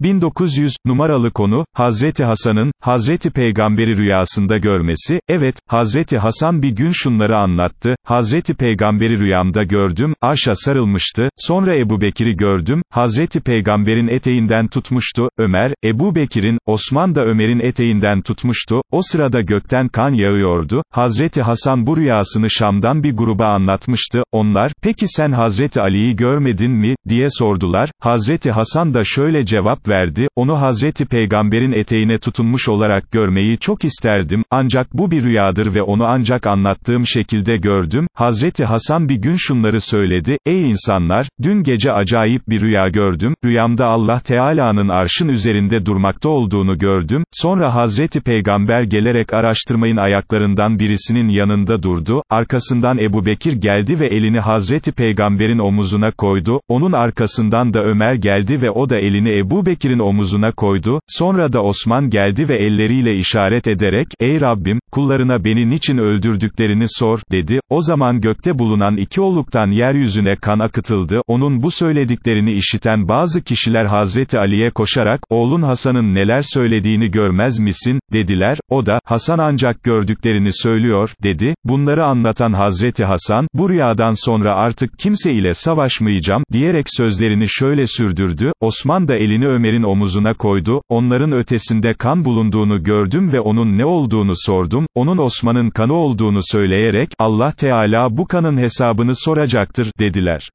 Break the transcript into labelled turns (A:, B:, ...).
A: 1900, numaralı konu, Hazreti Hasan'ın, Hazreti Peygamberi rüyasında görmesi, evet, Hazreti Hasan bir gün şunları anlattı, Hazreti Peygamberi rüyamda gördüm, arşa sarılmıştı, sonra Ebu Bekir'i gördüm, Hazreti Peygamber'in eteğinden tutmuştu, Ömer, Ebu Bekir'in, Osman da Ömer'in eteğinden tutmuştu, o sırada gökten kan yağıyordu, Hazreti Hasan bu rüyasını Şam'dan bir gruba anlatmıştı, onlar, peki sen Hazreti Ali'yi görmedin mi, diye sordular, Hazreti Hasan da şöyle cevap verdi, onu Hazreti Peygamber'in eteğine tutunmuş olarak görmeyi çok isterdim, ancak bu bir rüyadır ve onu ancak anlattığım şekilde gördüm, Hazreti Hasan bir gün şunları söyledi, ey insanlar, dün gece acayip bir rüya gördüm, rüyamda Allah Teala'nın arşın üzerinde durmakta olduğunu gördüm, sonra Hazreti Peygamber gelerek araştırmayın ayaklarından birisinin yanında durdu, arkasından Ebu Bekir geldi ve elini Hazreti Peygamber'in omuzuna koydu, onun arkasından da Ömer geldi ve o da elini Ebu Bekir'in omuzuna koydu, sonra da Osman geldi ve elleriyle işaret ederek, ey Rabbim, kullarına beni niçin öldürdüklerini sor, dedi, o zaman gökte bulunan iki oluktan yeryüzüne kan akıtıldı, onun bu söylediklerini işiten bazı kişiler Hazreti Ali'ye koşarak, oğlun Hasan'ın neler söylediğini görmez misin, dediler, o da, Hasan ancak gördüklerini söylüyor, dedi, bunları anlatan Hazreti Hasan, bu rüyadan sonra artık kimse ile savaşmayacağım, diyerek sözlerini şöyle sürdürdü, Osman da elini Ömer'in omuzuna koydu, onların ötesinde kan bulunduğunu gördüm ve onun ne olduğunu sordum, onun Osman'ın kanı olduğunu söyleyerek, Allah Teala bu kanın hesabını soracaktır, dediler.